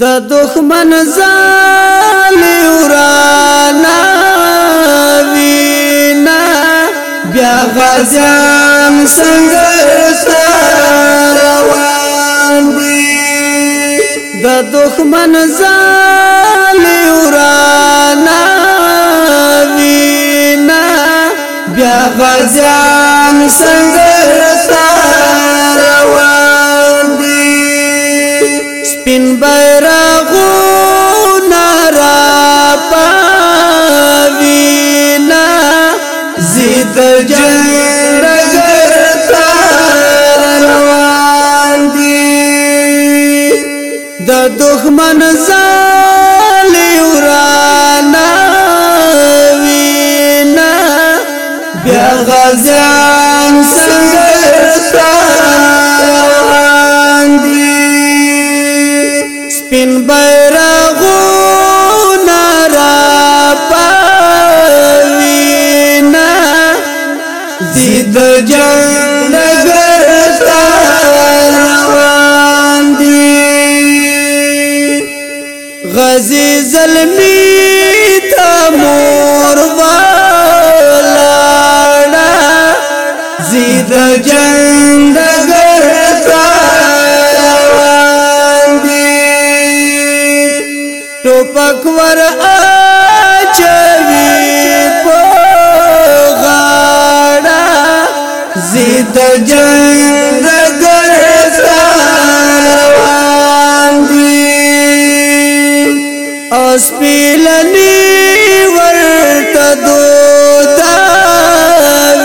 د دښمن زالی ورانا وینا بیا غزان څنګه روان دي د دښمن زالی ورانا وینا بیا غزان څنګه جنگ نگر تا روان دی دا دخمن زالی ورانا وینا بیا غزان سنگر تا روان دی سپین بیران د جنگ نګر روان دي غزي زلمي تمور ولانا زيد جنگ نګر روان دي ټوپک ور اچوي په د جنگ ګرځان روان دي اوس پیلني ورته دوتا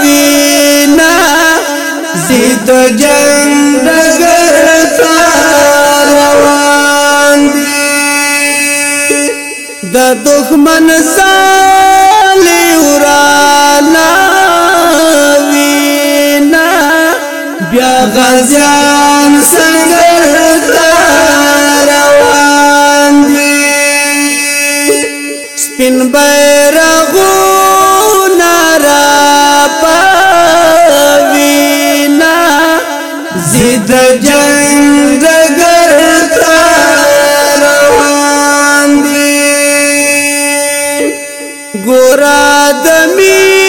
وینا زید جنگ ګرځان روان دي د دښمن سره بیا غازیان سنگر روان دی سپین بیرغو نارا پاوینا زید جنگ دگر روان دی گورا دمیر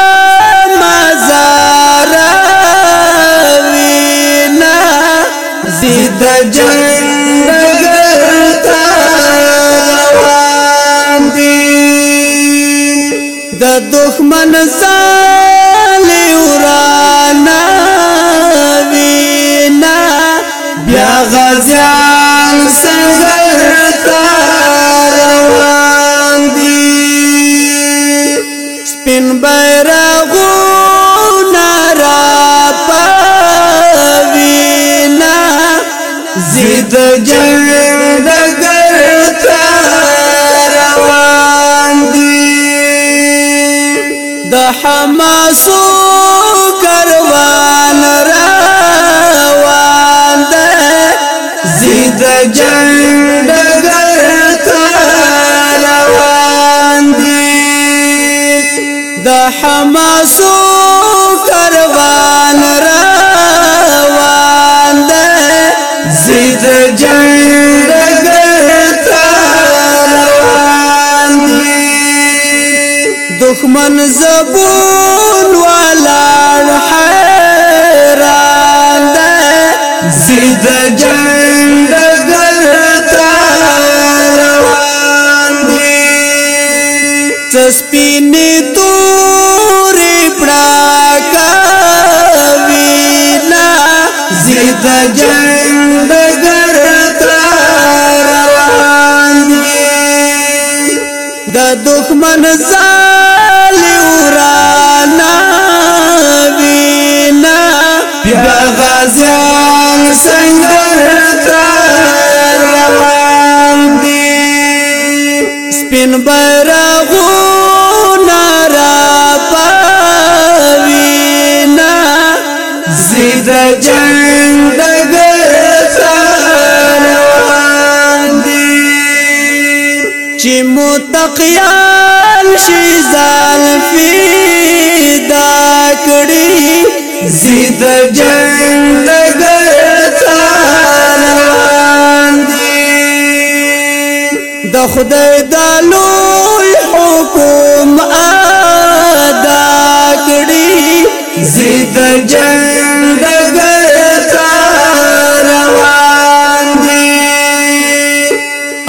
دخمن زالی ورانا وینا بیا غزیان سنگر تاروان دی سپین بیرغو نارا پاوینا زید جرد حماسو کروان روان ده زید جنگ روان دي د حماسو کروان روان ده زید جنگ دخمن زبون والان حیران دے زید جنگ گلتا روان دی تسپینی توری پڑاکا وینا زید جنگ گلتا روان دی دا دخمن زبون دین بیرغونا را پاوینا زید جنگ دگر ساروان دین چی متقیان شی زالفی داکڑی زید جنگ دگر ساروان دین د خدای د لوی حکم ادا کړی زید جنگ ګرتا روان دی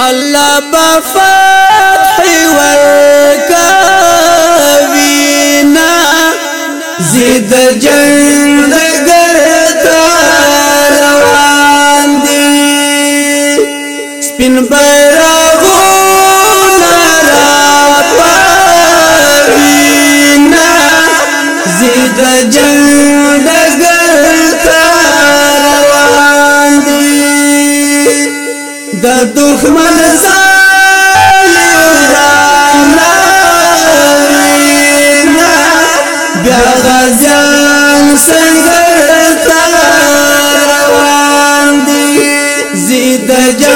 الله بفتح ورکوینا زید جنگ ګرتا روان دی سپین بیرغ دښمن ظالم رانا بیا غزان سنگر تا روان دي زید جا